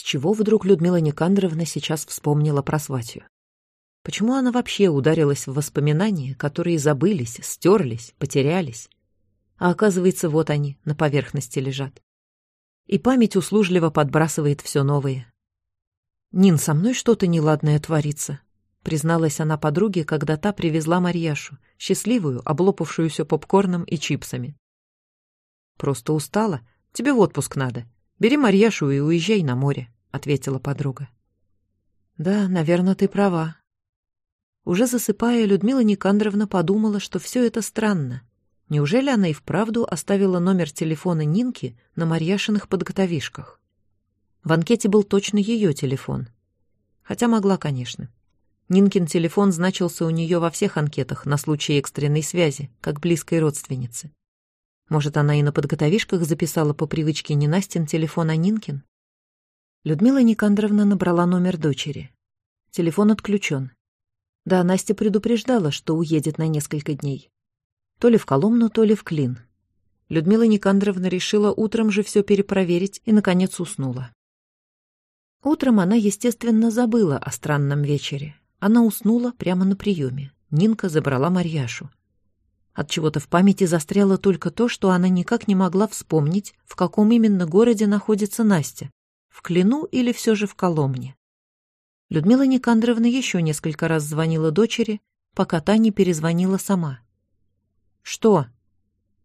С чего вдруг Людмила Никандровна сейчас вспомнила про сватью? Почему она вообще ударилась в воспоминания, которые забылись, стерлись, потерялись? А оказывается, вот они, на поверхности лежат. И память услужливо подбрасывает все новое. «Нин, со мной что-то неладное творится», — призналась она подруге, когда та привезла Марьяшу, счастливую, облопавшуюся попкорном и чипсами. «Просто устала. Тебе в отпуск надо. Бери Марьяшу и уезжай на море», — ответила подруга. «Да, наверное, ты права», уже засыпая, Людмила Никандровна подумала, что все это странно. Неужели она и вправду оставила номер телефона Нинки на Марьяшиных подготовишках? В анкете был точно ее телефон. Хотя могла, конечно. Нинкин телефон значился у нее во всех анкетах на случай экстренной связи, как близкой родственницы. Может, она и на подготовишках записала по привычке не Настин телефон, а Нинкин? Людмила Никандровна набрала номер дочери. Телефон отключен. Да, Настя предупреждала, что уедет на несколько дней. То ли в Коломну, то ли в Клин. Людмила Никандровна решила утром же все перепроверить и, наконец, уснула. Утром она, естественно, забыла о странном вечере. Она уснула прямо на приеме. Нинка забрала Марьяшу. От чего-то в памяти застряло только то, что она никак не могла вспомнить, в каком именно городе находится Настя. В Клину или все же в Коломне. Людмила Никандровна еще несколько раз звонила дочери, пока та не перезвонила сама. «Что?»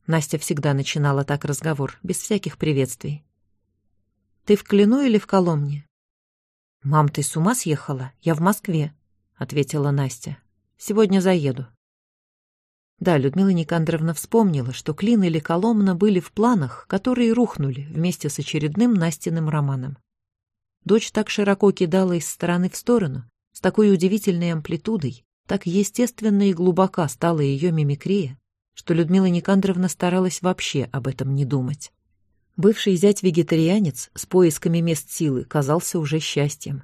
Настя всегда начинала так разговор, без всяких приветствий. «Ты в Клину или в Коломне?» «Мам, ты с ума съехала? Я в Москве», — ответила Настя. «Сегодня заеду». Да, Людмила Никандровна вспомнила, что Клин или Коломна были в планах, которые рухнули вместе с очередным Настиным романом. Дочь так широко кидала из стороны в сторону, с такой удивительной амплитудой, так естественно и глубока стала ее мимикрия, что Людмила Никандровна старалась вообще об этом не думать. Бывший зять-вегетарианец с поисками мест силы казался уже счастьем.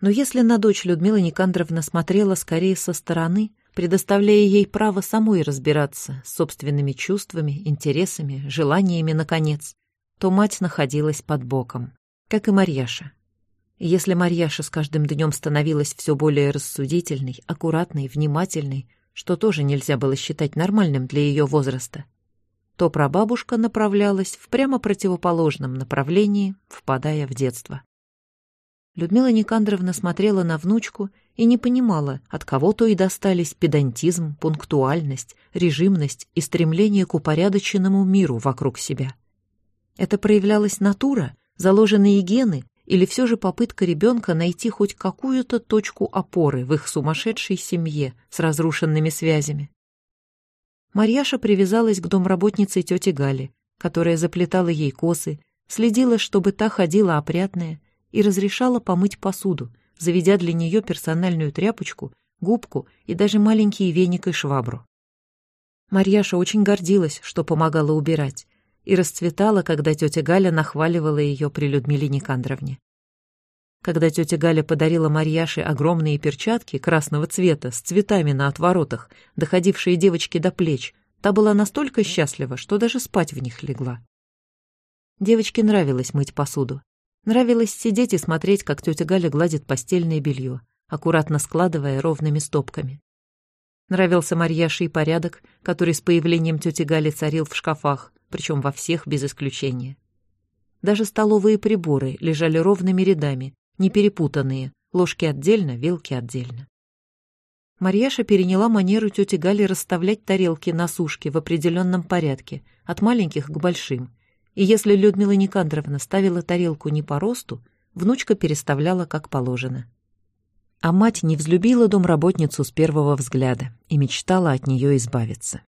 Но если на дочь Людмила Никандровна смотрела скорее со стороны, предоставляя ей право самой разбираться с собственными чувствами, интересами, желаниями, наконец, то мать находилась под боком как и Марьяша. если Марьяша с каждым днем становилась все более рассудительной, аккуратной, внимательной, что тоже нельзя было считать нормальным для ее возраста, то прабабушка направлялась в прямо противоположном направлении, впадая в детство. Людмила Никандровна смотрела на внучку и не понимала, от кого то и достались педантизм, пунктуальность, режимность и стремление к упорядоченному миру вокруг себя. Это проявлялась натура заложенные гены или все же попытка ребенка найти хоть какую-то точку опоры в их сумасшедшей семье с разрушенными связями. Марьяша привязалась к домработнице тети Гали, которая заплетала ей косы, следила, чтобы та ходила опрятная, и разрешала помыть посуду, заведя для нее персональную тряпочку, губку и даже маленький веник и швабру. Марьяша очень гордилась, что помогала убирать, и расцветала, когда тетя Галя нахваливала ее при Людмиле Никандровне. Когда тетя Галя подарила Марьяше огромные перчатки красного цвета с цветами на отворотах, доходившие девочке до плеч, та была настолько счастлива, что даже спать в них легла. Девочке нравилось мыть посуду. Нравилось сидеть и смотреть, как тетя Галя гладит постельное белье, аккуратно складывая ровными стопками. Нравился Марьяше и порядок, который с появлением тети Гали царил в шкафах, причем во всех без исключения. Даже столовые приборы лежали ровными рядами, не перепутанные, ложки отдельно, вилки отдельно. Марьяша переняла манеру тети Гали расставлять тарелки на сушке в определенном порядке, от маленьких к большим. И если Людмила Никандровна ставила тарелку не по росту, внучка переставляла как положено. А мать не взлюбила домработницу с первого взгляда и мечтала от нее избавиться.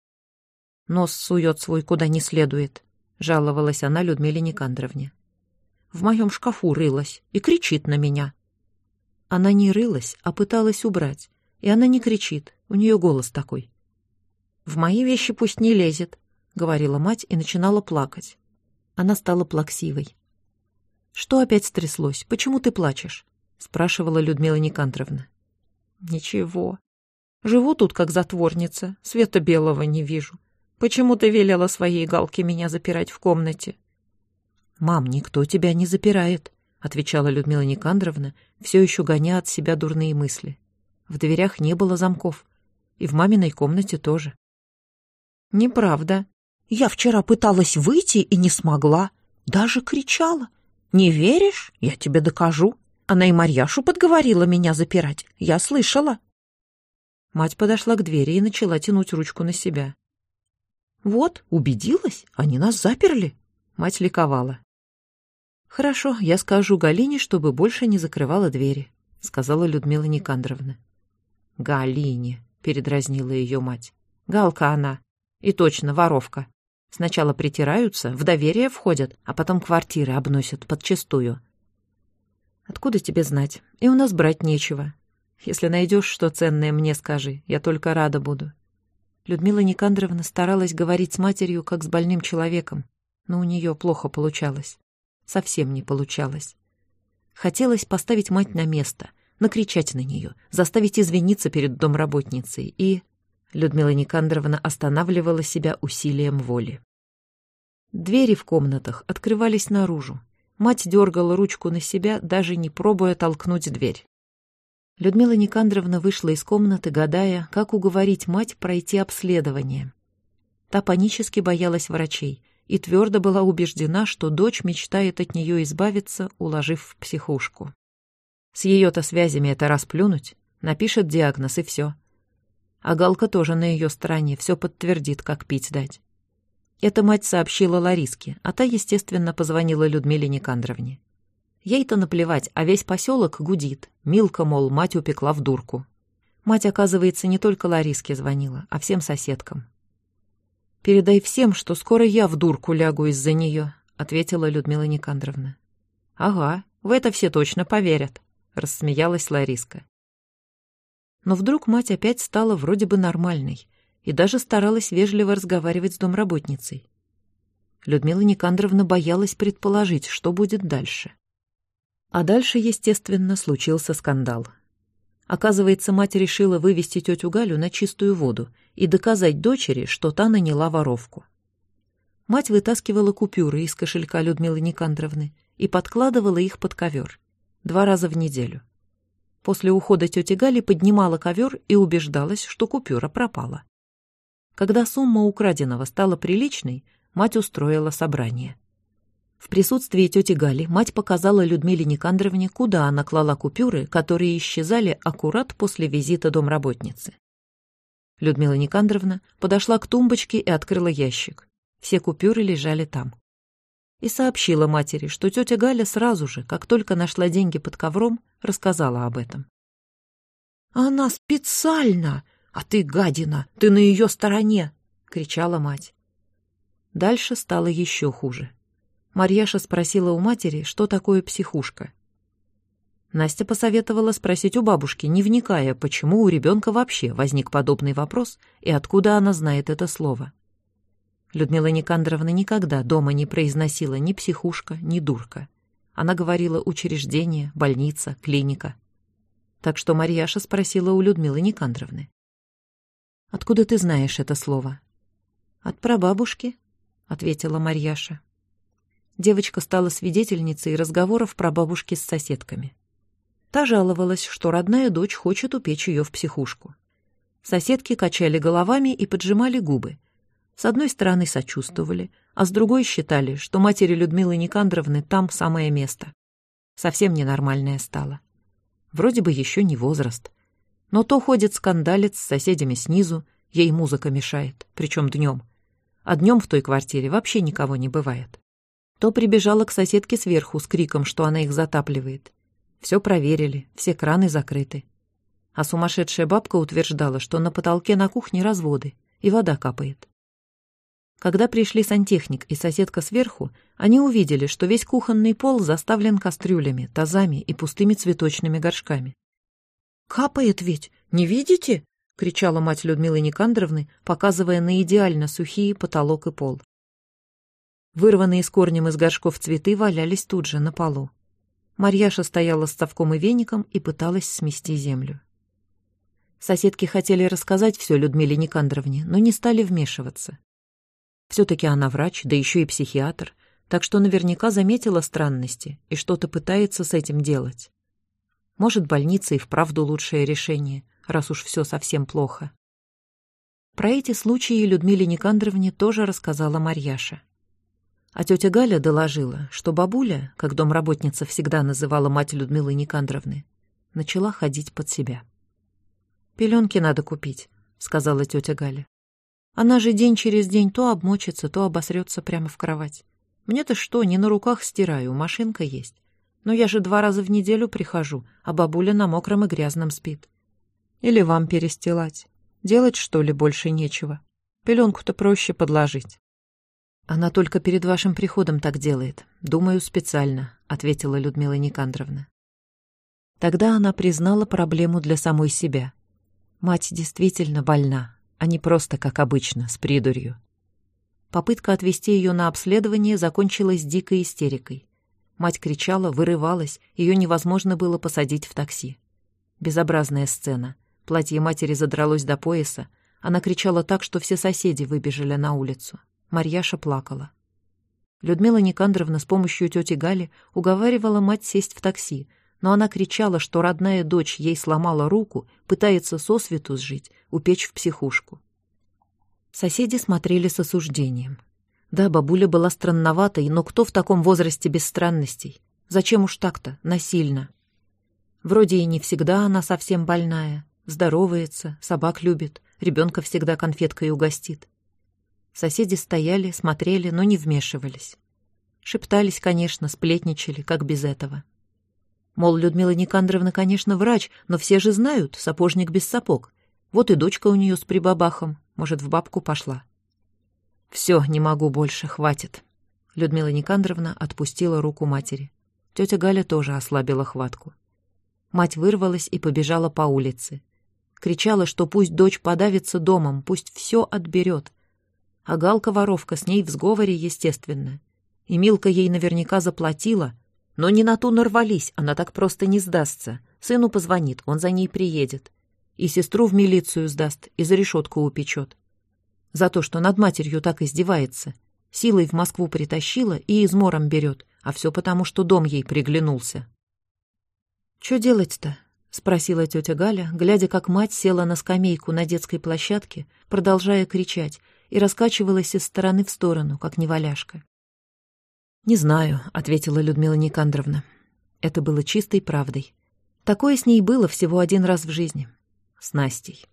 Нос сует свой куда не следует, жаловалась она Людмиле Никандровне. В моем шкафу рылась и кричит на меня. Она не рылась, а пыталась убрать, и она не кричит, у нее голос такой. «В мои вещи пусть не лезет», — говорила мать и начинала плакать. Она стала плаксивой. «Что опять стряслось? Почему ты плачешь?» — спрашивала Людмила Никандровна. «Ничего. Живу тут как затворница, света белого не вижу. Почему ты велела своей Галке меня запирать в комнате?» «Мам, никто тебя не запирает. — отвечала Людмила Никандровна, все еще гоня от себя дурные мысли. В дверях не было замков. И в маминой комнате тоже. «Неправда. Я вчера пыталась выйти и не смогла. Даже кричала. Не веришь? Я тебе докажу. Она и Марьяшу подговорила меня запирать. Я слышала». Мать подошла к двери и начала тянуть ручку на себя. «Вот, убедилась, они нас заперли». Мать ликовала. «Хорошо, я скажу Галине, чтобы больше не закрывала двери», — сказала Людмила Никандровна. «Галине», — передразнила ее мать. «Галка она. И точно, воровка. Сначала притираются, в доверие входят, а потом квартиры обносят подчистую. Откуда тебе знать? И у нас брать нечего. Если найдешь что ценное, мне скажи, я только рада буду. Людмила Никандровна старалась говорить с матерью, как с больным человеком, но у нее плохо получалось. Совсем не получалось. Хотелось поставить мать на место, накричать на нее, заставить извиниться перед домработницей и... Людмила Никандровна останавливала себя усилием воли. Двери в комнатах открывались наружу. Мать дергала ручку на себя, даже не пробуя толкнуть дверь. Людмила Никандровна вышла из комнаты, гадая, как уговорить мать пройти обследование. Та панически боялась врачей и твердо была убеждена, что дочь мечтает от нее избавиться, уложив в психушку. С ее-то связями это расплюнуть, напишет диагноз и все. А Галка тоже на ее стороне, все подтвердит, как пить дать. Эта мать сообщила Лариске, а та, естественно, позвонила Людмиле Никандровне. Ей-то наплевать, а весь поселок гудит. Милка, мол, мать упекла в дурку. Мать, оказывается, не только Лариске звонила, а всем соседкам. «Передай всем, что скоро я в дурку лягу из-за нее», — ответила Людмила Никандровна. «Ага, в это все точно поверят», — рассмеялась Лариска. Но вдруг мать опять стала вроде бы нормальной и даже старалась вежливо разговаривать с домработницей. Людмила Никандровна боялась предположить, что будет дальше. А дальше, естественно, случился скандал. Оказывается, мать решила вывести тетю Галю на чистую воду и доказать дочери, что та наняла воровку. Мать вытаскивала купюры из кошелька Людмилы Никандровны и подкладывала их под ковер. Два раза в неделю. После ухода тети Гали поднимала ковер и убеждалась, что купюра пропала. Когда сумма украденного стала приличной, мать устроила собрание. В присутствии тети Гали мать показала Людмиле Никандровне, куда она клала купюры, которые исчезали аккурат после визита домработницы. Людмила Никандровна подошла к тумбочке и открыла ящик. Все купюры лежали там. И сообщила матери, что тетя Галя сразу же, как только нашла деньги под ковром, рассказала об этом. «Она специально! А ты, гадина, ты на ее стороне!» — кричала мать. Дальше стало еще хуже. Марьяша спросила у матери, что такое психушка. Настя посоветовала спросить у бабушки, не вникая, почему у ребенка вообще возник подобный вопрос и откуда она знает это слово. Людмила Никандровна никогда дома не произносила ни психушка, ни дурка. Она говорила учреждение, больница, клиника. Так что Марьяша спросила у Людмилы Никандровны. «Откуда ты знаешь это слово?» «От прабабушки», — ответила Марьяша девочка стала свидетельницей разговоров про бабушки с соседками. Та жаловалась, что родная дочь хочет упечь ее в психушку. Соседки качали головами и поджимали губы. С одной стороны сочувствовали, а с другой считали, что матери Людмилы Никандровны там самое место. Совсем ненормальная стала. Вроде бы еще не возраст. Но то ходит скандалец с соседями снизу, ей музыка мешает, причем днем. А днем в той квартире вообще никого не бывает то прибежала к соседке сверху с криком, что она их затапливает. Все проверили, все краны закрыты. А сумасшедшая бабка утверждала, что на потолке на кухне разводы, и вода капает. Когда пришли сантехник и соседка сверху, они увидели, что весь кухонный пол заставлен кастрюлями, тазами и пустыми цветочными горшками. «Капает ведь, не видите?» — кричала мать Людмилы Никандровны, показывая на идеально сухие потолок и пол. Вырванные с корнем из горшков цветы валялись тут же, на полу. Марьяша стояла с совком и веником и пыталась смести землю. Соседки хотели рассказать все Людмиле Никандровне, но не стали вмешиваться. Все-таки она врач, да еще и психиатр, так что наверняка заметила странности и что-то пытается с этим делать. Может, больница и вправду лучшее решение, раз уж все совсем плохо. Про эти случаи Людмиле Никандровне тоже рассказала Марьяша. А тетя Галя доложила, что бабуля, как домработница всегда называла мать Людмилы Никандровны, начала ходить под себя. «Пеленки надо купить», — сказала тетя Галя. «Она же день через день то обмочится, то обосрется прямо в кровать. Мне-то что, не на руках стираю, машинка есть. Но я же два раза в неделю прихожу, а бабуля на мокром и грязном спит. Или вам перестилать. Делать, что ли, больше нечего. Пеленку-то проще подложить». «Она только перед вашим приходом так делает. Думаю, специально», — ответила Людмила Никандровна. Тогда она признала проблему для самой себя. Мать действительно больна, а не просто, как обычно, с придурью. Попытка отвести ее на обследование закончилась дикой истерикой. Мать кричала, вырывалась, ее невозможно было посадить в такси. Безобразная сцена. Платье матери задралось до пояса. Она кричала так, что все соседи выбежали на улицу. Марьяша плакала. Людмила Никандровна с помощью тети Гали уговаривала мать сесть в такси, но она кричала, что родная дочь ей сломала руку, пытается сосвету сжить, упечь в психушку. Соседи смотрели с осуждением. Да, бабуля была странноватой, но кто в таком возрасте без странностей? Зачем уж так-то, насильно? Вроде и не всегда она совсем больная, здоровается, собак любит, ребенка всегда конфеткой угостит. Соседи стояли, смотрели, но не вмешивались. Шептались, конечно, сплетничали, как без этого. Мол, Людмила Никандровна, конечно, врач, но все же знают, сапожник без сапог. Вот и дочка у нее с прибабахом, может, в бабку пошла. Все, не могу больше, хватит. Людмила Никандровна отпустила руку матери. Тетя Галя тоже ослабила хватку. Мать вырвалась и побежала по улице. Кричала, что пусть дочь подавится домом, пусть все отберет, а Галка-воровка с ней в сговоре, естественно. И Милка ей наверняка заплатила, но не на ту нарвались, она так просто не сдастся. Сыну позвонит, он за ней приедет. И сестру в милицию сдаст, и за решетку упечет. За то, что над матерью так издевается. Силой в Москву притащила и измором берет, а все потому, что дом ей приглянулся. «Че делать-то?» — спросила тетя Галя, глядя, как мать села на скамейку на детской площадке, продолжая кричать, и раскачивалась из стороны в сторону, как неваляшка. «Не знаю», — ответила Людмила Никандровна. Это было чистой правдой. Такое с ней было всего один раз в жизни. С Настей.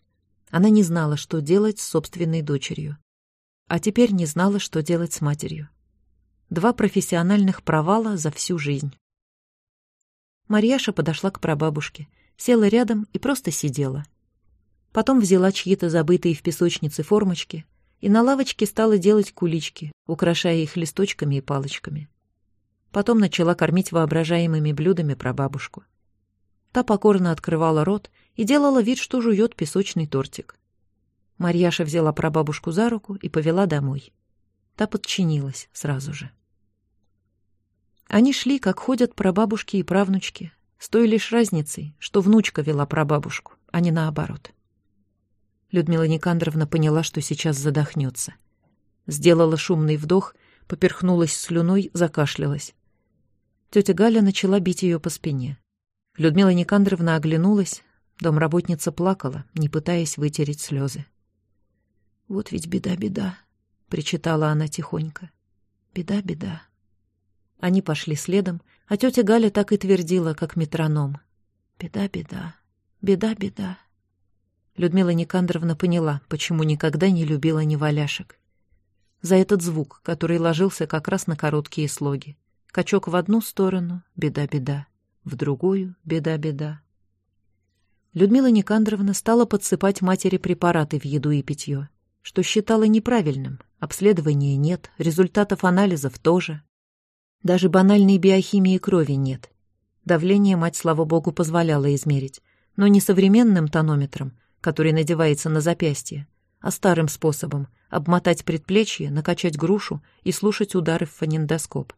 Она не знала, что делать с собственной дочерью. А теперь не знала, что делать с матерью. Два профессиональных провала за всю жизнь. Марьяша подошла к прабабушке, села рядом и просто сидела. Потом взяла чьи-то забытые в песочнице формочки, и на лавочке стала делать кулички, украшая их листочками и палочками. Потом начала кормить воображаемыми блюдами прабабушку. Та покорно открывала рот и делала вид, что жует песочный тортик. Марьяша взяла прабабушку за руку и повела домой. Та подчинилась сразу же. Они шли, как ходят прабабушки и правнучки, с той лишь разницей, что внучка вела прабабушку, а не наоборот. Людмила Никандровна поняла, что сейчас задохнется. Сделала шумный вдох, поперхнулась слюной, закашлялась. Тетя Галя начала бить ее по спине. Людмила Никандровна оглянулась, домработница плакала, не пытаясь вытереть слезы. «Вот ведь беда-беда», — причитала она тихонько. «Беда-беда». Они пошли следом, а тетя Галя так и твердила, как метроном. «Беда-беда, беда-беда». Людмила Никандровна поняла, почему никогда не любила неваляшек. За этот звук, который ложился как раз на короткие слоги. Качок в одну сторону — беда-беда, в другую — беда-беда. Людмила Никандровна стала подсыпать матери препараты в еду и питье, что считала неправильным. Обследования нет, результатов анализов тоже. Даже банальной биохимии крови нет. Давление мать, слава богу, позволяла измерить, но не современным тонометром, который надевается на запястье, а старым способом — обмотать предплечье, накачать грушу и слушать удары в фонендоскоп.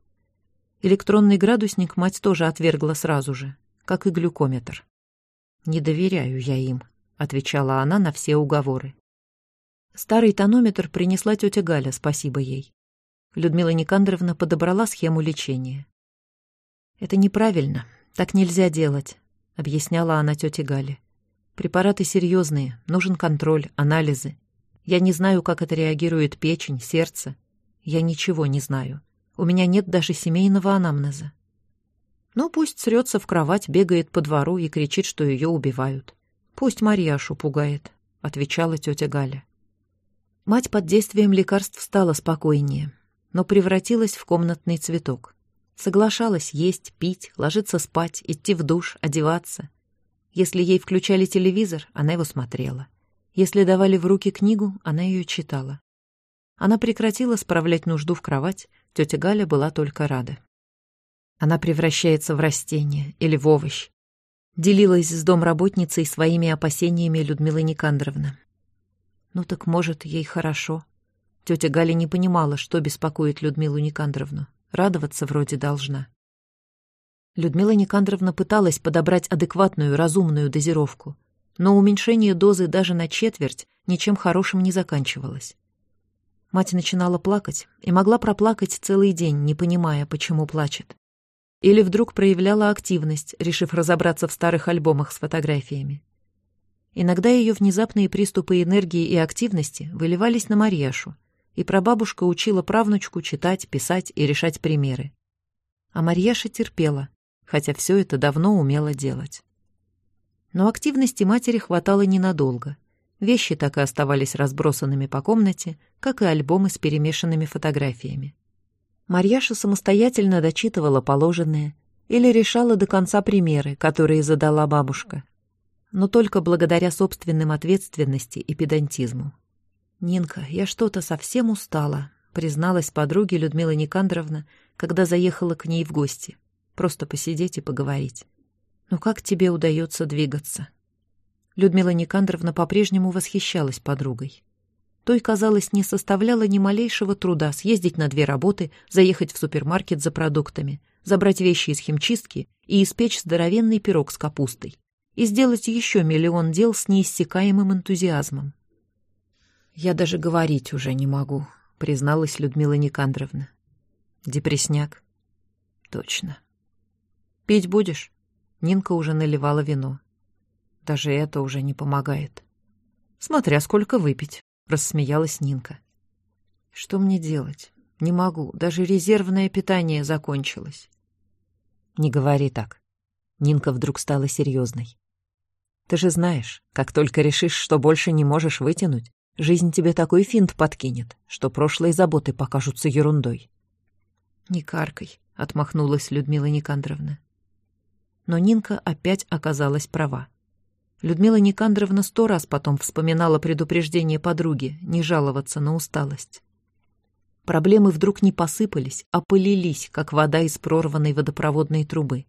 Электронный градусник мать тоже отвергла сразу же, как и глюкометр. «Не доверяю я им», — отвечала она на все уговоры. Старый тонометр принесла тетя Галя, спасибо ей. Людмила Никандровна подобрала схему лечения. «Это неправильно. Так нельзя делать», — объясняла она тете Гале. «Препараты серьезные, нужен контроль, анализы. Я не знаю, как это реагирует печень, сердце. Я ничего не знаю. У меня нет даже семейного анамнеза. Ну, пусть срется в кровать, бегает по двору и кричит, что ее убивают. Пусть Марьяшу пугает», — отвечала тетя Галя. Мать под действием лекарств стала спокойнее, но превратилась в комнатный цветок. Соглашалась есть, пить, ложиться спать, идти в душ, одеваться. Если ей включали телевизор, она его смотрела. Если давали в руки книгу, она ее читала. Она прекратила справлять нужду в кровать, тетя Галя была только рада. Она превращается в растение или в овощ. Делилась с домработницей своими опасениями Людмила Никандровна. Ну так, может, ей хорошо. Тетя Галя не понимала, что беспокоит Людмилу Никандровну. Радоваться вроде должна. Людмила Никандровна пыталась подобрать адекватную, разумную дозировку, но уменьшение дозы даже на четверть ничем хорошим не заканчивалось. Мать начинала плакать и могла проплакать целый день, не понимая, почему плачет. Или вдруг проявляла активность, решив разобраться в старых альбомах с фотографиями. Иногда ее внезапные приступы энергии и активности выливались на Марьяшу, и прабабушка учила правнучку читать, писать и решать примеры. А Марьяша терпела, хотя все это давно умела делать. Но активности матери хватало ненадолго. Вещи так и оставались разбросанными по комнате, как и альбомы с перемешанными фотографиями. Марьяша самостоятельно дочитывала положенное или решала до конца примеры, которые задала бабушка. Но только благодаря собственным ответственности и педантизму. «Нинка, я что-то совсем устала», — призналась подруге Людмила Никандровна, когда заехала к ней в гости. «Просто посидеть и поговорить. Ну как тебе удается двигаться?» Людмила Никандровна по-прежнему восхищалась подругой. Той, казалось, не составляло ни малейшего труда съездить на две работы, заехать в супермаркет за продуктами, забрать вещи из химчистки и испечь здоровенный пирог с капустой. И сделать еще миллион дел с неиссякаемым энтузиазмом. «Я даже говорить уже не могу», — призналась Людмила Никандровна. «Депресняк». «Точно». «Пить будешь?» Нинка уже наливала вино. «Даже это уже не помогает». «Смотря сколько выпить», — рассмеялась Нинка. «Что мне делать? Не могу. Даже резервное питание закончилось». «Не говори так». Нинка вдруг стала серьезной. «Ты же знаешь, как только решишь, что больше не можешь вытянуть, Жизнь тебе такой финт подкинет, что прошлые заботы покажутся ерундой. «Не каркай», — отмахнулась Людмила Никандровна. Но Нинка опять оказалась права. Людмила Никандровна сто раз потом вспоминала предупреждение подруги не жаловаться на усталость. Проблемы вдруг не посыпались, а полились, как вода из прорванной водопроводной трубы.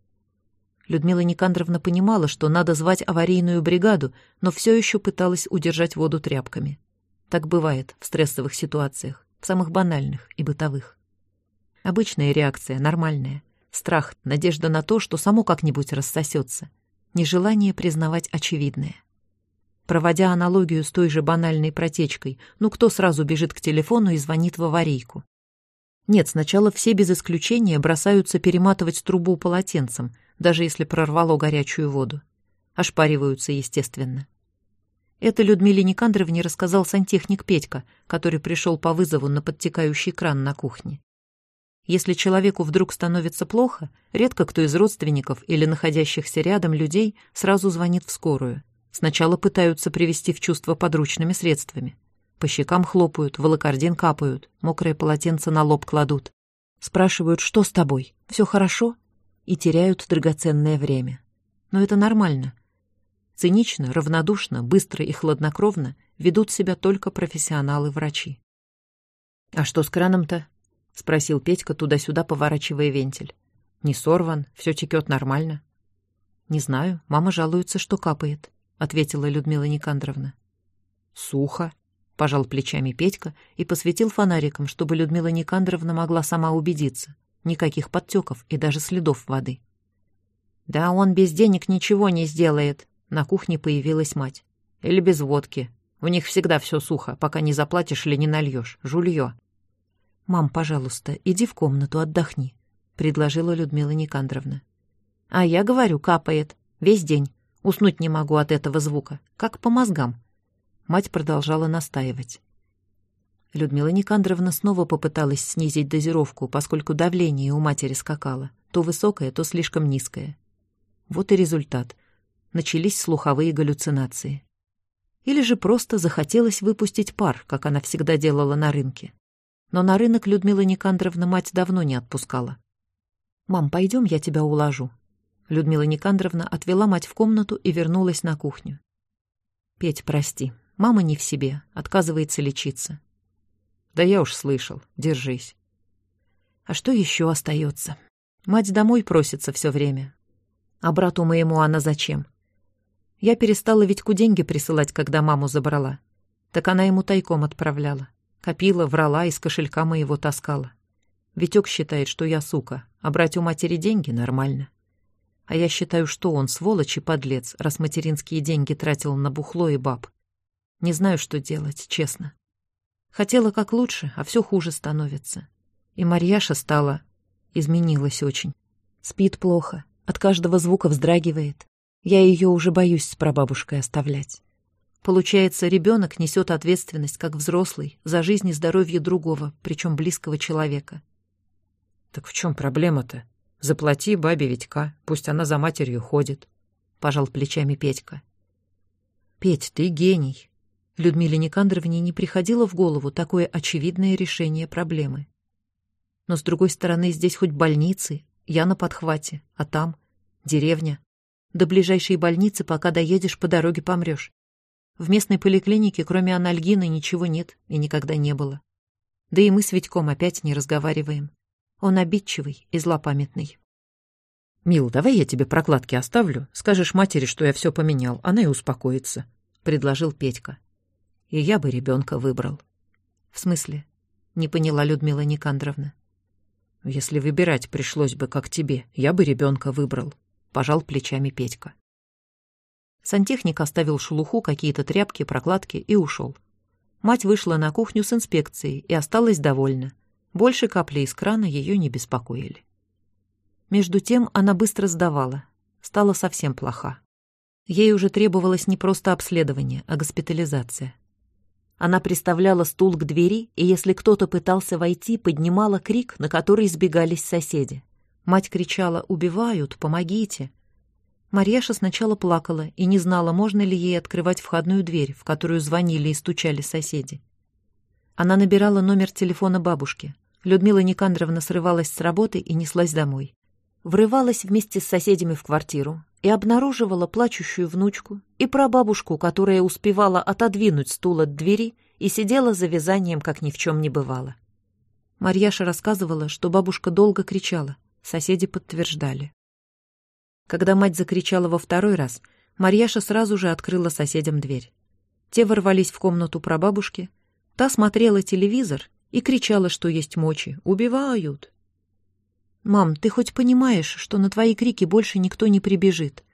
Людмила Никандровна понимала, что надо звать аварийную бригаду, но все еще пыталась удержать воду тряпками. Так бывает в стрессовых ситуациях, в самых банальных и бытовых. Обычная реакция, нормальная. Страх, надежда на то, что само как-нибудь рассосется. Нежелание признавать очевидное. Проводя аналогию с той же банальной протечкой, ну кто сразу бежит к телефону и звонит в аварийку? Нет, сначала все без исключения бросаются перематывать трубу полотенцем, даже если прорвало горячую воду. Ошпариваются, естественно. Это Людмиле Никандровне рассказал сантехник Петька, который пришел по вызову на подтекающий кран на кухне. Если человеку вдруг становится плохо, редко кто из родственников или находящихся рядом людей сразу звонит в скорую. Сначала пытаются привести в чувство подручными средствами. По щекам хлопают, волокордин капают, мокрое полотенце на лоб кладут. Спрашивают, что с тобой, все хорошо? И теряют драгоценное время. Но это нормально. Цинично, равнодушно, быстро и хладнокровно ведут себя только профессионалы-врачи. «А что с краном-то?» — спросил Петька туда-сюда, поворачивая вентиль. «Не сорван, все текет нормально». «Не знаю, мама жалуется, что капает», — ответила Людмила Никандровна. «Сухо», — пожал плечами Петька и посветил фонариком, чтобы Людмила Никандровна могла сама убедиться. Никаких подтеков и даже следов воды. «Да он без денег ничего не сделает», на кухне появилась мать. «Или без водки. У них всегда все сухо, пока не заплатишь или не нальешь. Жулье». «Мам, пожалуйста, иди в комнату, отдохни», — предложила Людмила Никандровна. «А я говорю, капает. Весь день. Уснуть не могу от этого звука. Как по мозгам». Мать продолжала настаивать. Людмила Никандровна снова попыталась снизить дозировку, поскольку давление у матери скакало. То высокое, то слишком низкое. Вот и результат. Начались слуховые галлюцинации. Или же просто захотелось выпустить пар, как она всегда делала на рынке. Но на рынок Людмила Никандровна мать давно не отпускала. «Мам, пойдем, я тебя уложу». Людмила Никандровна отвела мать в комнату и вернулась на кухню. «Петь, прости, мама не в себе, отказывается лечиться. Да я уж слышал. Держись. А что еще остается? Мать домой просится все время. А брату моему она зачем? Я перестала Витьку деньги присылать, когда маму забрала. Так она ему тайком отправляла. Копила, врала, из кошелька моего таскала. Витек считает, что я сука, а брать у матери деньги нормально. А я считаю, что он сволочь и подлец, раз материнские деньги тратил на бухло и баб. Не знаю, что делать, честно. Хотела как лучше, а все хуже становится. И Марьяша стала... Изменилась очень. Спит плохо, от каждого звука вздрагивает. Я ее уже боюсь с прабабушкой оставлять. Получается, ребенок несет ответственность, как взрослый, за жизнь и здоровье другого, причем близкого человека. Так в чем проблема-то? Заплати бабе Витька, пусть она за матерью ходит. Пожал плечами Петька. Петь, ты гений. Людмиле Никандровне не приходило в голову такое очевидное решение проблемы. Но, с другой стороны, здесь хоть больницы, я на подхвате, а там — деревня. До ближайшей больницы, пока доедешь, по дороге помрешь. В местной поликлинике, кроме анальгина, ничего нет и никогда не было. Да и мы с Витьком опять не разговариваем. Он обидчивый и злопамятный. «Мил, давай я тебе прокладки оставлю. Скажешь матери, что я все поменял, она и успокоится», — предложил Петька и я бы ребенка выбрал. В смысле? Не поняла Людмила Никандровна. Если выбирать пришлось бы, как тебе, я бы ребенка выбрал. Пожал плечами Петька. Сантехник оставил шелуху, какие-то тряпки, прокладки и ушел. Мать вышла на кухню с инспекцией и осталась довольна. Больше капли из крана ее не беспокоили. Между тем она быстро сдавала. Стала совсем плоха. Ей уже требовалось не просто обследование, а госпитализация. Она приставляла стул к двери, и если кто-то пытался войти, поднимала крик, на который избегались соседи. Мать кричала «Убивают! Помогите!». Марьяша сначала плакала и не знала, можно ли ей открывать входную дверь, в которую звонили и стучали соседи. Она набирала номер телефона бабушки. Людмила Никандровна срывалась с работы и неслась домой. Врывалась вместе с соседями в квартиру, и обнаруживала плачущую внучку и прабабушку, которая успевала отодвинуть стул от двери и сидела за вязанием, как ни в чем не бывало. Марьяша рассказывала, что бабушка долго кричала, соседи подтверждали. Когда мать закричала во второй раз, Марьяша сразу же открыла соседям дверь. Те ворвались в комнату прабабушки, та смотрела телевизор и кричала, что есть мочи. «Убивают! «Мам, ты хоть понимаешь, что на твои крики больше никто не прибежит?»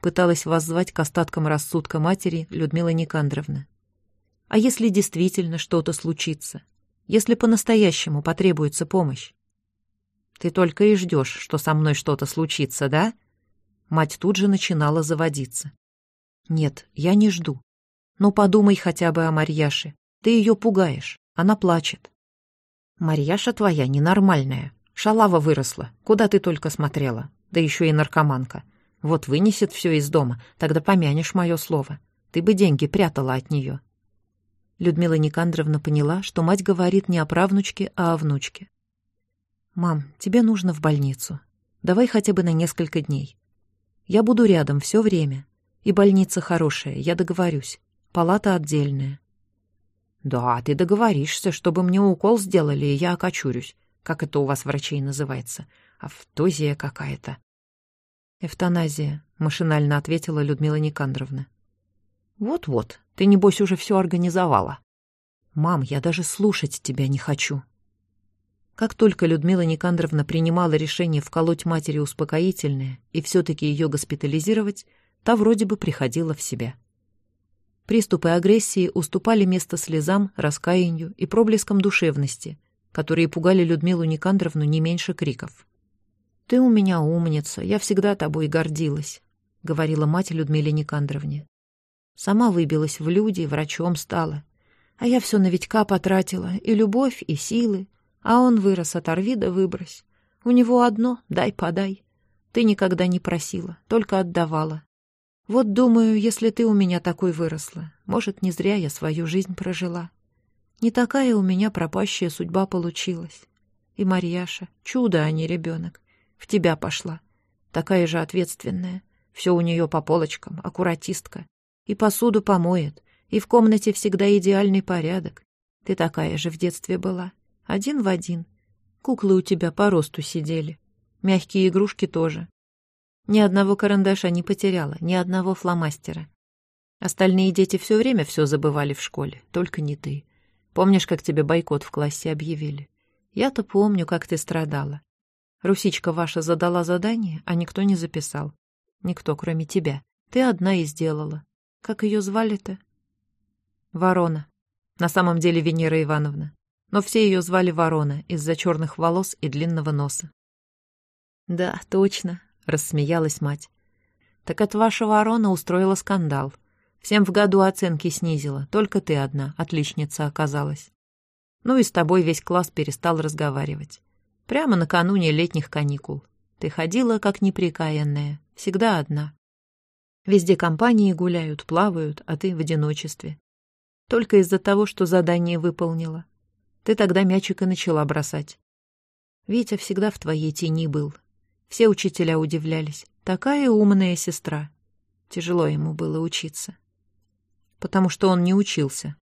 Пыталась воззвать к остаткам рассудка матери Людмила Никандровна. «А если действительно что-то случится? Если по-настоящему потребуется помощь?» «Ты только и ждешь, что со мной что-то случится, да?» Мать тут же начинала заводиться. «Нет, я не жду. Но подумай хотя бы о Марьяше. Ты ее пугаешь. Она плачет». «Марьяша твоя ненормальная», Шалава выросла. Куда ты только смотрела? Да еще и наркоманка. Вот вынесет все из дома, тогда помянешь мое слово. Ты бы деньги прятала от нее. Людмила Никандровна поняла, что мать говорит не о правнучке, а о внучке. «Мам, тебе нужно в больницу. Давай хотя бы на несколько дней. Я буду рядом все время. И больница хорошая, я договорюсь. Палата отдельная». «Да, ты договоришься, чтобы мне укол сделали, и я окочурюсь. Как это у вас врачей называется? Автозия какая-то. Эвтаназия, машинально ответила Людмила Никандровна. Вот-вот, ты, небось, уже все организовала. Мам, я даже слушать тебя не хочу. Как только Людмила Никандровна принимала решение вколоть матери успокоительное и все-таки ее госпитализировать, та вроде бы приходила в себя. Приступы агрессии уступали место слезам, раскаянию и проблескам душевности — которые пугали Людмилу Никандровну не меньше криков. «Ты у меня умница, я всегда тобой гордилась», — говорила мать Людмиле Никандровне. «Сама выбилась в люди, врачом стала. А я все на Витька потратила, и любовь, и силы. А он вырос, оторви да выбрось. У него одно — дай-подай. Ты никогда не просила, только отдавала. Вот думаю, если ты у меня такой выросла, может, не зря я свою жизнь прожила. Не такая у меня пропащая судьба получилась. И Марьяша, чудо, а не ребенок, в тебя пошла. Такая же ответственная. Все у нее по полочкам, аккуратистка. И посуду помоет, и в комнате всегда идеальный порядок. Ты такая же в детстве была. Один в один. Куклы у тебя по росту сидели. Мягкие игрушки тоже. Ни одного карандаша не потеряла, ни одного фломастера. Остальные дети все время все забывали в школе, только не ты. Помнишь, как тебе бойкот в классе объявили? Я-то помню, как ты страдала. Русичка ваша задала задание, а никто не записал. Никто, кроме тебя. Ты одна и сделала. Как ее звали-то? Ворона. На самом деле Венера Ивановна. Но все ее звали Ворона из-за черных волос и длинного носа. Да, точно, рассмеялась мать. Так от вашего Арона устроила скандал. Всем в году оценки снизила, только ты одна, отличница оказалась. Ну и с тобой весь класс перестал разговаривать. Прямо накануне летних каникул. Ты ходила, как неприкаянная, всегда одна. Везде компании гуляют, плавают, а ты в одиночестве. Только из-за того, что задание выполнила. Ты тогда мячик и начала бросать. Витя всегда в твоей тени был, все учителя удивлялись. Такая умная сестра. Тяжело ему было учиться. Потому что он не учился.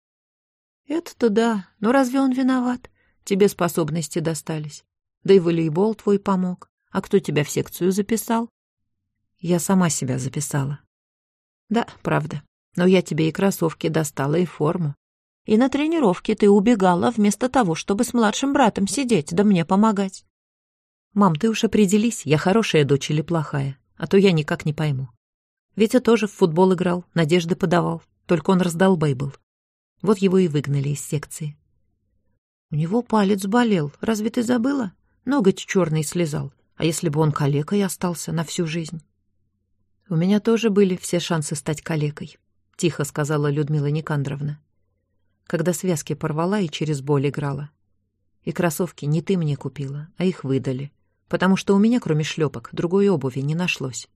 Это-то да, но разве он виноват? Тебе способности достались. Да и волейбол твой помог. А кто тебя в секцию записал? Я сама себя записала. Да, правда. Но я тебе и кроссовки достала, и форму. И на тренировке ты убегала вместо того, чтобы с младшим братом сидеть да мне помогать. «Мам, ты уж определись, я хорошая дочь или плохая, а то я никак не пойму. Витя тоже в футбол играл, надежды подавал, только он раздолбай был. Вот его и выгнали из секции». «У него палец болел, разве ты забыла? Ноготь черный слезал, а если бы он калекой остался на всю жизнь?» «У меня тоже были все шансы стать калекой», — тихо сказала Людмила Никандровна. Когда связки порвала и через боль играла. И кроссовки не ты мне купила, а их выдали потому что у меня, кроме шлепок, другой обуви не нашлось.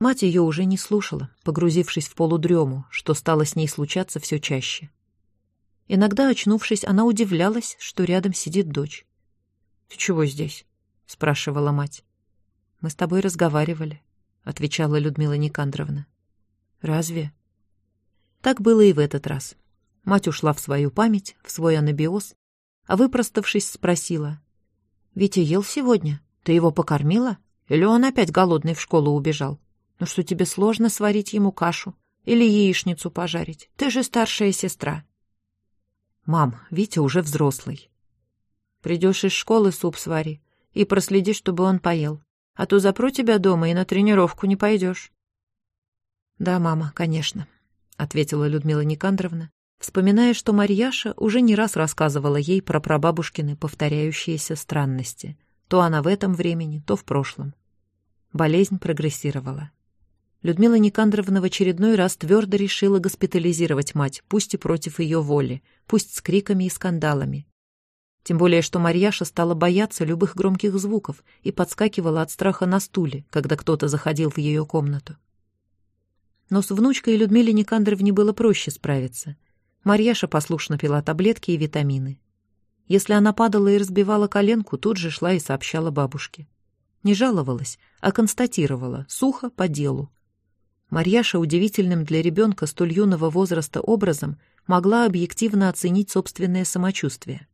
Мать ее уже не слушала, погрузившись в полудрему, что стало с ней случаться все чаще. Иногда, очнувшись, она удивлялась, что рядом сидит дочь. «Ты чего здесь?» — спрашивала мать. «Мы с тобой разговаривали», — отвечала Людмила Никандровна. «Разве?» Так было и в этот раз. Мать ушла в свою память, в свой анабиоз, а выпроставшись, спросила, Витя ел сегодня? Ты его покормила? Или он опять голодный в школу убежал? Ну что, тебе сложно сварить ему кашу? Или яичницу пожарить? Ты же старшая сестра. Мам, Витя уже взрослый. Придешь из школы, суп свари. И проследи, чтобы он поел. А то запру тебя дома и на тренировку не пойдешь. Да, мама, конечно, — ответила Людмила Никандровна вспоминая, что Марьяша уже не раз рассказывала ей про прабабушкины повторяющиеся странности. То она в этом времени, то в прошлом. Болезнь прогрессировала. Людмила Никандровна в очередной раз твердо решила госпитализировать мать, пусть и против ее воли, пусть с криками и скандалами. Тем более, что Марьяша стала бояться любых громких звуков и подскакивала от страха на стуле, когда кто-то заходил в ее комнату. Но с внучкой Людмиле Никандровне было проще справиться. Марьяша послушно пила таблетки и витамины. Если она падала и разбивала коленку, тут же шла и сообщала бабушке. Не жаловалась, а констатировала, сухо, по делу. Марьяша удивительным для ребенка столь юного возраста образом могла объективно оценить собственное самочувствие.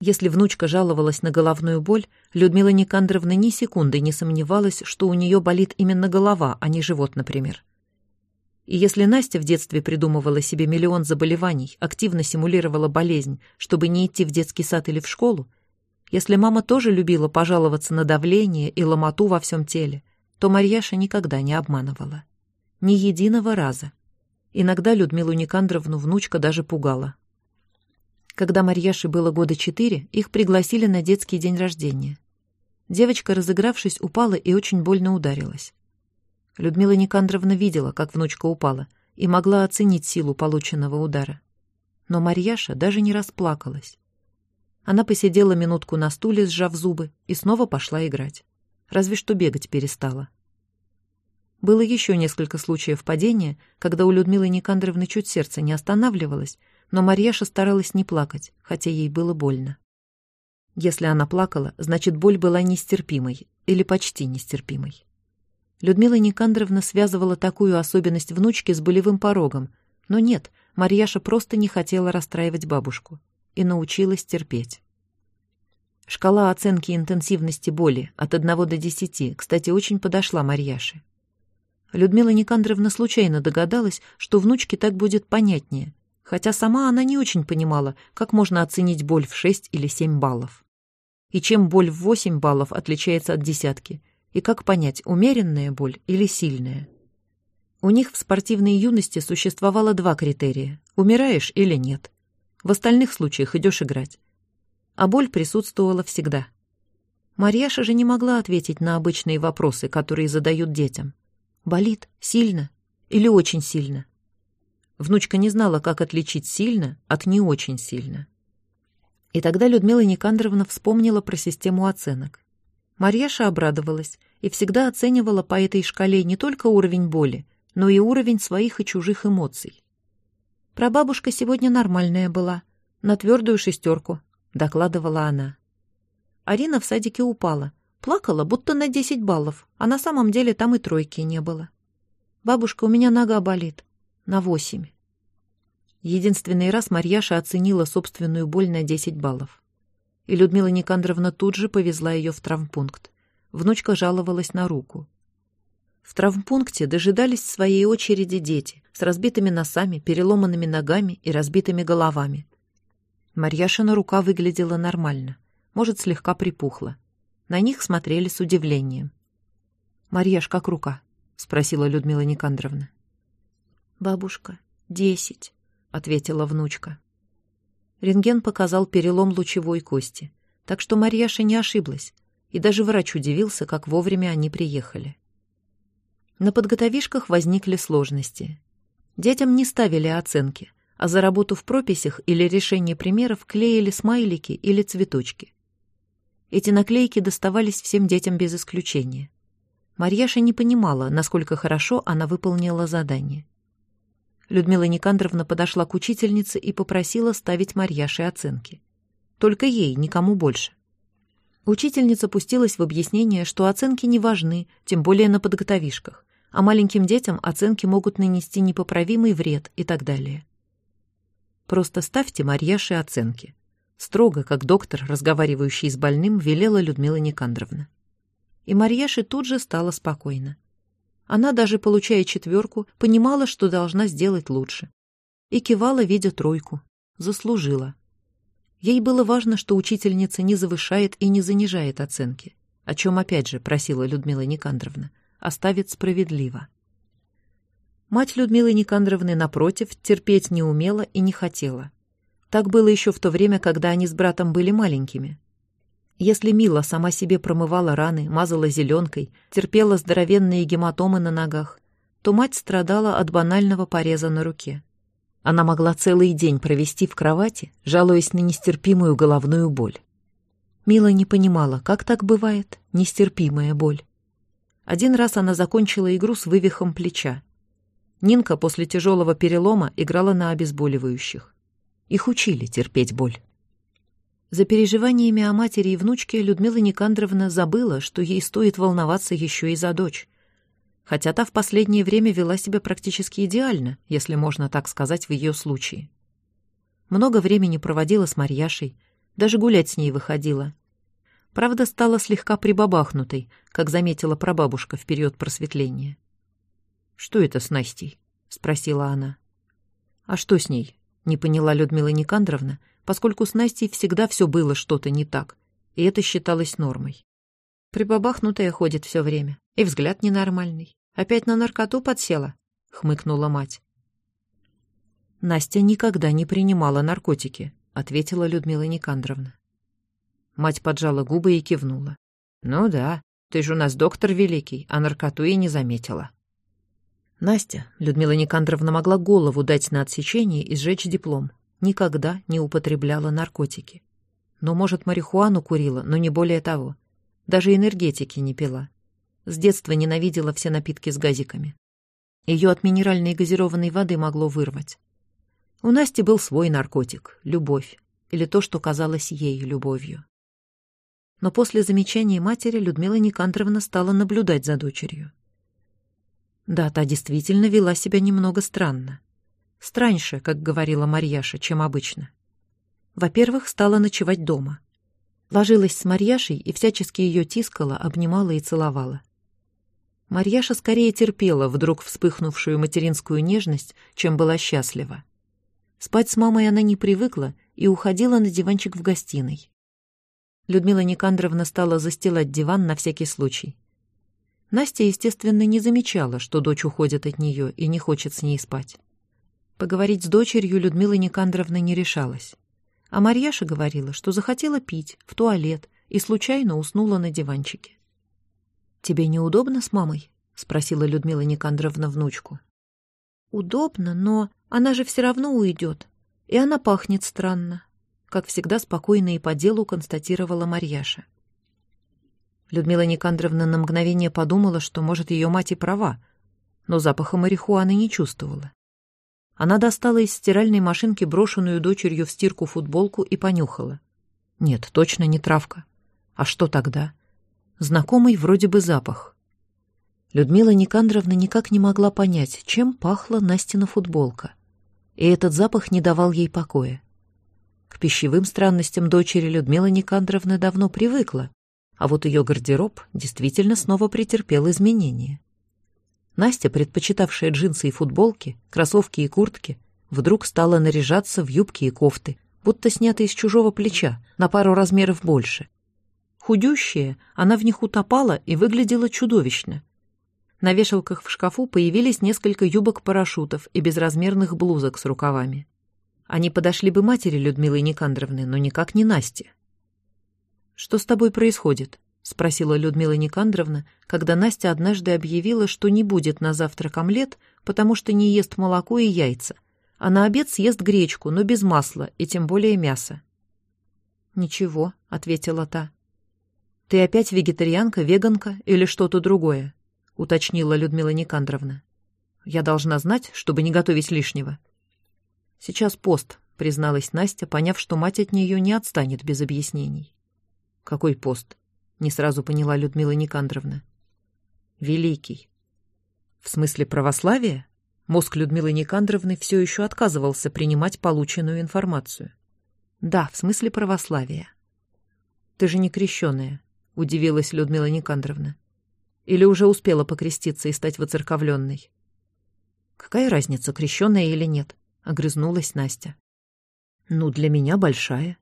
Если внучка жаловалась на головную боль, Людмила Никандровна ни секунды не сомневалась, что у нее болит именно голова, а не живот, например. И если Настя в детстве придумывала себе миллион заболеваний, активно симулировала болезнь, чтобы не идти в детский сад или в школу, если мама тоже любила пожаловаться на давление и ломоту во всем теле, то Марьяша никогда не обманывала. Ни единого раза. Иногда Людмилу Никандровну внучка даже пугала. Когда Марьяше было года четыре, их пригласили на детский день рождения. Девочка, разыгравшись, упала и очень больно ударилась. Людмила Никандровна видела, как внучка упала, и могла оценить силу полученного удара. Но Марьяша даже не расплакалась. Она посидела минутку на стуле, сжав зубы, и снова пошла играть. Разве что бегать перестала. Было еще несколько случаев падения, когда у Людмилы Никандровны чуть сердце не останавливалось, но Марьяша старалась не плакать, хотя ей было больно. Если она плакала, значит, боль была нестерпимой или почти нестерпимой. Людмила Никандровна связывала такую особенность внучки с болевым порогом, но нет, Марьяша просто не хотела расстраивать бабушку и научилась терпеть. Шкала оценки интенсивности боли от 1 до 10, кстати, очень подошла Марьяше. Людмила Никандровна случайно догадалась, что внучке так будет понятнее, хотя сама она не очень понимала, как можно оценить боль в 6 или 7 баллов. И чем боль в 8 баллов отличается от десятки, и как понять, умеренная боль или сильная. У них в спортивной юности существовало два критерия – умираешь или нет. В остальных случаях идешь играть. А боль присутствовала всегда. Марьяша же не могла ответить на обычные вопросы, которые задают детям. Болит? Сильно? Или очень сильно? Внучка не знала, как отличить сильно от не очень сильно. И тогда Людмила Никандровна вспомнила про систему оценок. Марьяша обрадовалась и всегда оценивала по этой шкале не только уровень боли, но и уровень своих и чужих эмоций. «Прабабушка сегодня нормальная была, на твердую шестерку», — докладывала она. Арина в садике упала, Плакала, будто на десять баллов, а на самом деле там и тройки не было. «Бабушка, у меня нога болит. На восемь». Единственный раз Марьяша оценила собственную боль на десять баллов. И Людмила Никандровна тут же повезла ее в травмпункт. Внучка жаловалась на руку. В травмпункте дожидались своей очереди дети с разбитыми носами, переломанными ногами и разбитыми головами. Марьяшина рука выглядела нормально, может, слегка припухла. На них смотрели с удивлением. «Марьяш, как рука?» — спросила Людмила Никандровна. «Бабушка, десять», — ответила внучка. Рентген показал перелом лучевой кости, так что Марьяша не ошиблась, и даже врач удивился, как вовремя они приехали. На подготовишках возникли сложности. Детям не ставили оценки, а за работу в прописях или решение примеров клеили смайлики или цветочки. Эти наклейки доставались всем детям без исключения. Марьяша не понимала, насколько хорошо она выполнила задание. Людмила Никандровна подошла к учительнице и попросила ставить Марьяше оценки. Только ей, никому больше. Учительница пустилась в объяснение, что оценки не важны, тем более на подготовишках, а маленьким детям оценки могут нанести непоправимый вред и так далее. Просто ставьте Марьяше оценки. Строго, как доктор, разговаривающий с больным, велела Людмила Никандровна. И Марьяше тут же стало спокойно. Она, даже получая четверку, понимала, что должна сделать лучше. И кивала, видя тройку. Заслужила. Ей было важно, что учительница не завышает и не занижает оценки, о чем опять же просила Людмила Никандровна, оставит справедливо. Мать Людмилы Никандровны, напротив, терпеть не умела и не хотела. Так было еще в то время, когда они с братом были маленькими. Если Мила сама себе промывала раны, мазала зеленкой, терпела здоровенные гематомы на ногах, то мать страдала от банального пореза на руке. Она могла целый день провести в кровати, жалуясь на нестерпимую головную боль. Мила не понимала, как так бывает, нестерпимая боль. Один раз она закончила игру с вывихом плеча. Нинка после тяжелого перелома играла на обезболивающих. Их учили терпеть боль. За переживаниями о матери и внучке Людмила Никандровна забыла, что ей стоит волноваться еще и за дочь. Хотя та в последнее время вела себя практически идеально, если можно так сказать в ее случае. Много времени проводила с Марьяшей, даже гулять с ней выходила. Правда, стала слегка прибабахнутой, как заметила прабабушка в период просветления. «Что это с Настей?» — спросила она. «А что с ней?» Не поняла Людмила Никандровна, поскольку с Настей всегда все было что-то не так, и это считалось нормой. Прибабахнутая ходит все время, и взгляд ненормальный. Опять на наркоту подсела, хмыкнула мать. Настя никогда не принимала наркотики, — ответила Людмила Никандровна. Мать поджала губы и кивнула. «Ну да, ты же у нас доктор великий, а наркоту и не заметила». Настя, Людмила Никандровна могла голову дать на отсечение и сжечь диплом. Никогда не употребляла наркотики. Но, может, марихуану курила, но не более того. Даже энергетики не пила. С детства ненавидела все напитки с газиками. Ее от минеральной газированной воды могло вырвать. У Насти был свой наркотик — любовь, или то, что казалось ей любовью. Но после замечания матери Людмила Никандровна стала наблюдать за дочерью. Да, та действительно вела себя немного странно. Страньше, как говорила Марьяша, чем обычно. Во-первых, стала ночевать дома. Ложилась с Марьяшей и всячески ее тискала, обнимала и целовала. Марьяша скорее терпела вдруг вспыхнувшую материнскую нежность, чем была счастлива. Спать с мамой она не привыкла и уходила на диванчик в гостиной. Людмила Никандровна стала застилать диван на всякий случай. Настя, естественно, не замечала, что дочь уходит от нее и не хочет с ней спать. Поговорить с дочерью Людмила Никандровна не решалась. А Марьяша говорила, что захотела пить, в туалет, и случайно уснула на диванчике. «Тебе неудобно с мамой?» — спросила Людмила Никандровна внучку. «Удобно, но она же все равно уйдет, и она пахнет странно», — как всегда спокойно и по делу констатировала Марьяша. Людмила Никандровна на мгновение подумала, что, может, ее мать и права, но запаха марихуаны не чувствовала. Она достала из стиральной машинки брошенную дочерью в стирку футболку и понюхала. Нет, точно не травка. А что тогда? Знакомый вроде бы запах. Людмила Никандровна никак не могла понять, чем пахла Настина футболка. И этот запах не давал ей покоя. К пищевым странностям дочери Людмила Никандровна давно привыкла, а вот ее гардероб действительно снова претерпел изменения. Настя, предпочитавшая джинсы и футболки, кроссовки и куртки, вдруг стала наряжаться в юбки и кофты, будто снятые с чужого плеча, на пару размеров больше. Худющая, она в них утопала и выглядела чудовищно. На вешалках в шкафу появились несколько юбок-парашютов и безразмерных блузок с рукавами. Они подошли бы матери Людмилы Никандровны, но никак не Насте. «Что с тобой происходит?» — спросила Людмила Никандровна, когда Настя однажды объявила, что не будет на завтрак омлет, потому что не ест молоко и яйца, а на обед съест гречку, но без масла и тем более мяса. «Ничего», — ответила та. «Ты опять вегетарианка, веганка или что-то другое?» — уточнила Людмила Никандровна. «Я должна знать, чтобы не готовить лишнего». «Сейчас пост», — призналась Настя, поняв, что мать от нее не отстанет без объяснений. «Какой пост?» — не сразу поняла Людмила Никандровна. «Великий». «В смысле православия?» Мозг Людмилы Никандровны все еще отказывался принимать полученную информацию. «Да, в смысле православия». «Ты же не крещеная», — удивилась Людмила Никандровна. «Или уже успела покреститься и стать воцерковленной?» «Какая разница, крещеная или нет?» — огрызнулась Настя. «Ну, для меня большая.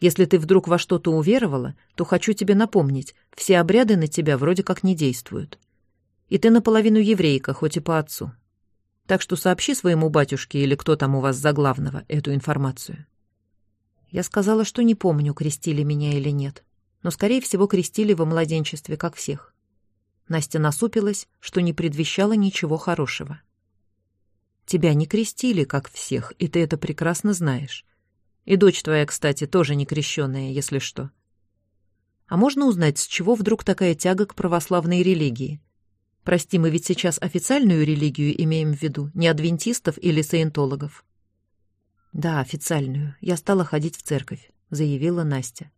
Если ты вдруг во что-то уверовала, то хочу тебе напомнить, все обряды на тебя вроде как не действуют. И ты наполовину еврейка, хоть и по отцу. Так что сообщи своему батюшке или кто там у вас за главного эту информацию. Я сказала, что не помню, крестили меня или нет, но, скорее всего, крестили во младенчестве, как всех. Настя насупилась, что не предвещало ничего хорошего. Тебя не крестили, как всех, и ты это прекрасно знаешь. И дочь твоя, кстати, тоже не крещенная, если что. А можно узнать, с чего вдруг такая тяга к православной религии? Прости, мы ведь сейчас официальную религию имеем в виду, не адвентистов или саентологов. Да, официальную. Я стала ходить в церковь, заявила Настя.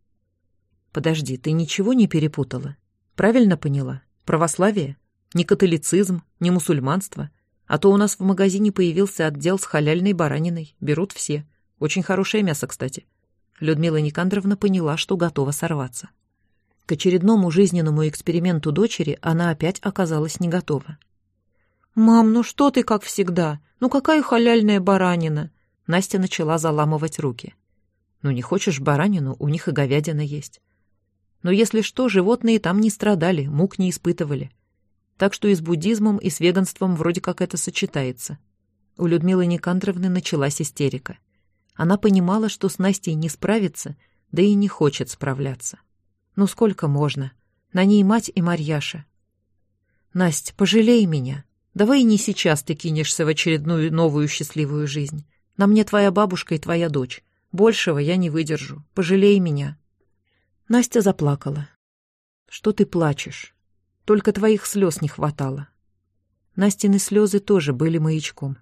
Подожди, ты ничего не перепутала? Правильно поняла? Православие? Не католицизм, не мусульманство. А то у нас в магазине появился отдел с халяльной бараниной. Берут все. Очень хорошее мясо, кстати. Людмила Никандровна поняла, что готова сорваться. К очередному жизненному эксперименту дочери она опять оказалась не готова. «Мам, ну что ты, как всегда? Ну какая халяльная баранина?» Настя начала заламывать руки. «Ну не хочешь баранину, у них и говядина есть. Но если что, животные там не страдали, мук не испытывали. Так что и с буддизмом, и с веганством вроде как это сочетается». У Людмилы Никандровны началась истерика. Она понимала, что с Настей не справится, да и не хочет справляться. Ну сколько можно? На ней мать и Марьяша. «Насть, пожалей меня. Давай не сейчас ты кинешься в очередную новую счастливую жизнь. На мне твоя бабушка и твоя дочь. Большего я не выдержу. Пожалей меня». Настя заплакала. «Что ты плачешь? Только твоих слез не хватало». Настины слезы тоже были маячком.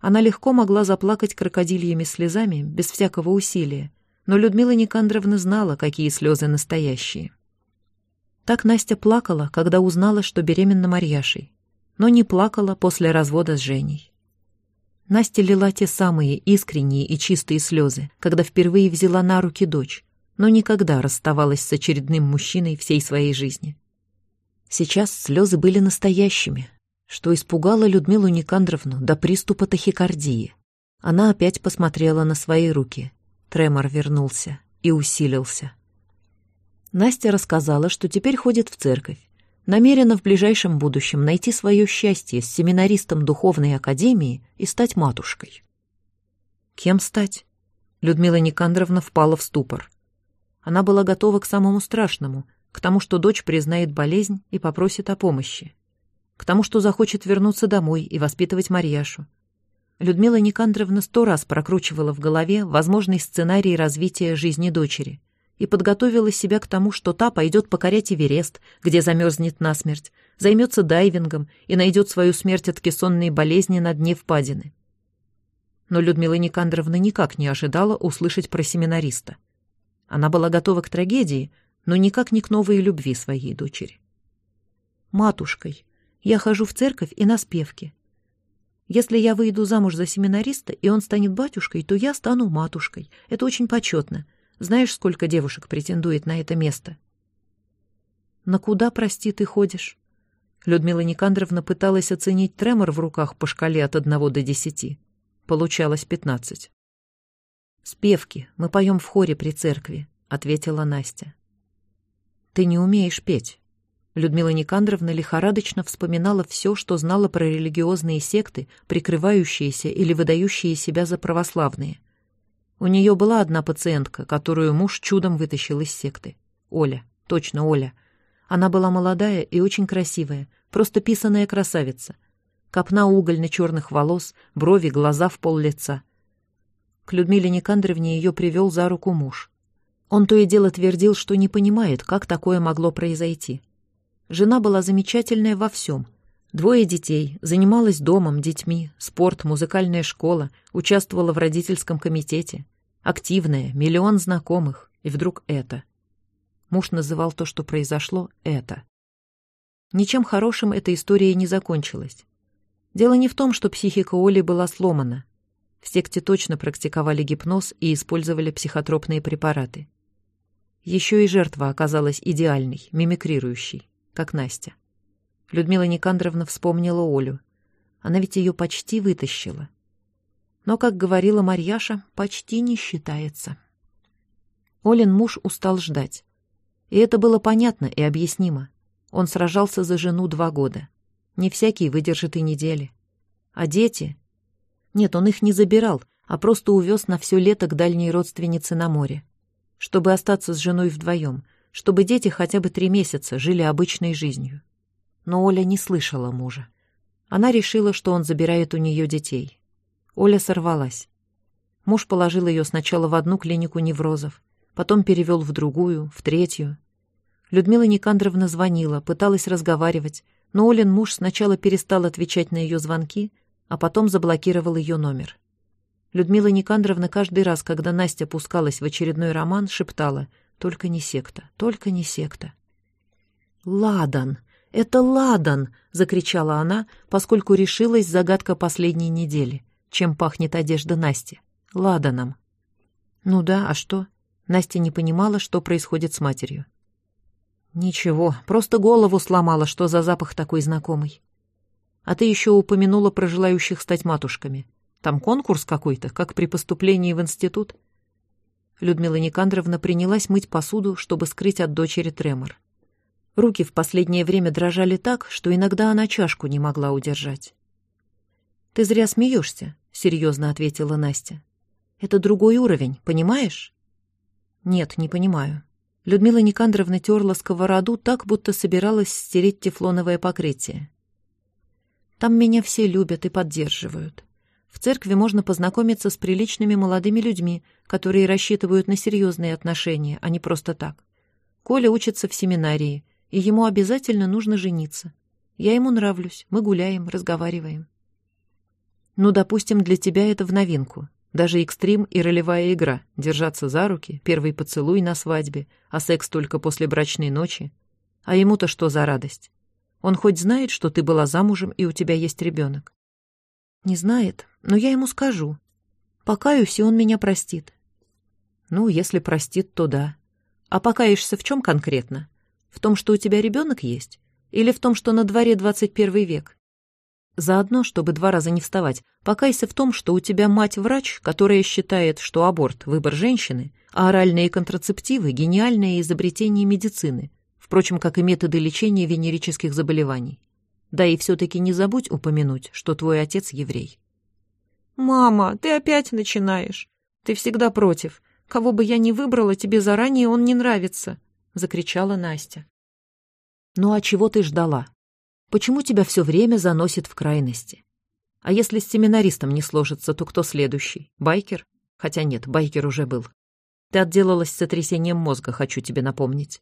Она легко могла заплакать крокодильями слезами, без всякого усилия, но Людмила Никандровна знала, какие слезы настоящие. Так Настя плакала, когда узнала, что беременна Марьяшей, но не плакала после развода с Женей. Настя лила те самые искренние и чистые слезы, когда впервые взяла на руки дочь, но никогда расставалась с очередным мужчиной всей своей жизни. Сейчас слезы были настоящими, что испугало Людмилу Никандровну до приступа тахикардии. Она опять посмотрела на свои руки. Тремор вернулся и усилился. Настя рассказала, что теперь ходит в церковь, намерена в ближайшем будущем найти свое счастье с семинаристом духовной академии и стать матушкой. Кем стать? Людмила Никандровна впала в ступор. Она была готова к самому страшному, к тому, что дочь признает болезнь и попросит о помощи к тому, что захочет вернуться домой и воспитывать Марьяшу. Людмила Никандровна сто раз прокручивала в голове возможный сценарий развития жизни дочери и подготовила себя к тому, что та пойдет покорять Эверест, где замерзнет насмерть, займется дайвингом и найдет свою смерть от кессонной болезни на дне впадины. Но Людмила Никандровна никак не ожидала услышать про семинариста. Она была готова к трагедии, но никак не к новой любви своей дочери. Матушкой, я хожу в церковь и на спевки. Если я выйду замуж за семинариста, и он станет батюшкой, то я стану матушкой. Это очень почетно. Знаешь, сколько девушек претендует на это место? На куда, прости, ты ходишь? Людмила Никандровна пыталась оценить тремор в руках по шкале от одного до десяти. Получалось пятнадцать. «Спевки. Мы поем в хоре при церкви», — ответила Настя. «Ты не умеешь петь. Людмила Никандровна лихорадочно вспоминала все, что знала про религиозные секты, прикрывающиеся или выдающие себя за православные. У нее была одна пациентка, которую муж чудом вытащил из секты. Оля. Точно, Оля. Она была молодая и очень красивая, просто писаная красавица. Копна угольно-черных волос, брови, глаза в пол лица. К Людмиле Никандровне ее привел за руку муж. Он то и дело твердил, что не понимает, как такое могло произойти. Жена была замечательная во всем. Двое детей, занималась домом, детьми, спорт, музыкальная школа, участвовала в родительском комитете. Активная, миллион знакомых. И вдруг это. Муж называл то, что произошло, это. Ничем хорошим эта история не закончилась. Дело не в том, что психика Оли была сломана. В секте точно практиковали гипноз и использовали психотропные препараты. Еще и жертва оказалась идеальной, мимикрирующей как Настя. Людмила Никандровна вспомнила Олю. Она ведь ее почти вытащила. Но, как говорила Марьяша, почти не считается. Олин муж устал ждать. И это было понятно и объяснимо. Он сражался за жену два года. Не всякий выдержит и недели. А дети? Нет, он их не забирал, а просто увез на все лето к дальней родственнице на море. Чтобы остаться с женой вдвоем — чтобы дети хотя бы три месяца жили обычной жизнью. Но Оля не слышала мужа. Она решила, что он забирает у нее детей. Оля сорвалась. Муж положил ее сначала в одну клинику неврозов, потом перевел в другую, в третью. Людмила Никандровна звонила, пыталась разговаривать, но Олин муж сначала перестал отвечать на ее звонки, а потом заблокировал ее номер. Людмила Никандровна каждый раз, когда Настя пускалась в очередной роман, шептала — только не секта, только не секта. «Ладан! Это Ладан!» — закричала она, поскольку решилась загадка последней недели. Чем пахнет одежда Насти? Ладаном. Ну да, а что? Настя не понимала, что происходит с матерью. Ничего, просто голову сломала, что за запах такой знакомый. А ты еще упомянула про желающих стать матушками. Там конкурс какой-то, как при поступлении в институт? Людмила Никандровна принялась мыть посуду, чтобы скрыть от дочери тремор. Руки в последнее время дрожали так, что иногда она чашку не могла удержать. «Ты зря смеешься», — серьезно ответила Настя. Это другой уровень, понимаешь? Нет, не понимаю. Людмила Никандровна терла сковороду так, будто собиралась стереть тефлоновое покрытие. Там меня все любят и поддерживают. В церкви можно познакомиться с приличными молодыми людьми, которые рассчитывают на серьезные отношения, а не просто так. Коля учится в семинарии, и ему обязательно нужно жениться. Я ему нравлюсь, мы гуляем, разговариваем. Ну, допустим, для тебя это в новинку. Даже экстрим и ролевая игра, держаться за руки, первый поцелуй на свадьбе, а секс только после брачной ночи. А ему-то что за радость? Он хоть знает, что ты была замужем и у тебя есть ребенок? Не знает, но я ему скажу. Покаюсь, и он меня простит. Ну, если простит, то да. А покаешься в чем конкретно? В том, что у тебя ребенок есть? Или в том, что на дворе 21 век? Заодно, чтобы два раза не вставать, покайся в том, что у тебя мать-врач, которая считает, что аборт – выбор женщины, а оральные контрацептивы – гениальное изобретение медицины, впрочем, как и методы лечения венерических заболеваний. Да и все-таки не забудь упомянуть, что твой отец еврей. «Мама, ты опять начинаешь. Ты всегда против. Кого бы я ни выбрала, тебе заранее он не нравится», — закричала Настя. «Ну а чего ты ждала? Почему тебя все время заносит в крайности? А если с семинаристом не сложится, то кто следующий? Байкер? Хотя нет, байкер уже был. Ты отделалась сотрясением мозга, хочу тебе напомнить.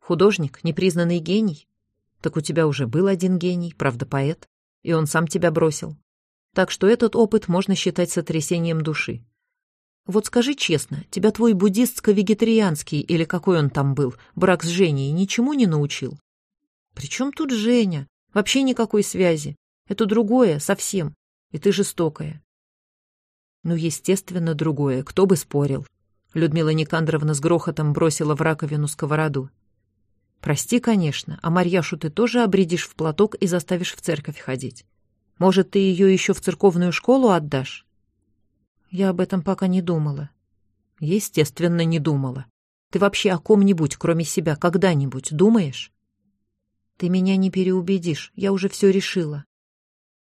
Художник, непризнанный гений? Так у тебя уже был один гений, правда, поэт, и он сам тебя бросил. Так что этот опыт можно считать сотрясением души. Вот скажи честно, тебя твой буддистско-вегетарианский, или какой он там был, брак с Женей ничему не научил? При чем тут Женя? Вообще никакой связи. Это другое, совсем. И ты жестокая. Ну, естественно, другое. Кто бы спорил. Людмила Никандровна с грохотом бросила в раковину сковороду. Прости, конечно, а Марьяшу ты тоже обредишь в платок и заставишь в церковь ходить. Может, ты ее еще в церковную школу отдашь? Я об этом пока не думала. Естественно, не думала. Ты вообще о ком-нибудь, кроме себя, когда-нибудь думаешь? Ты меня не переубедишь, я уже все решила.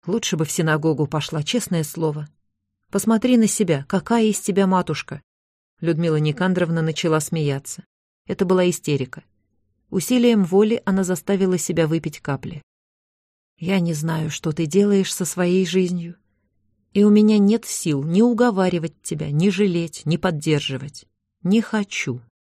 Лучше бы в синагогу пошла, честное слово. Посмотри на себя, какая из тебя матушка. Людмила Никандровна начала смеяться. Это была истерика. Усилием воли она заставила себя выпить капли. Я не знаю, что ты делаешь со своей жизнью. И у меня нет сил ни уговаривать тебя, ни жалеть, ни поддерживать. Не хочу.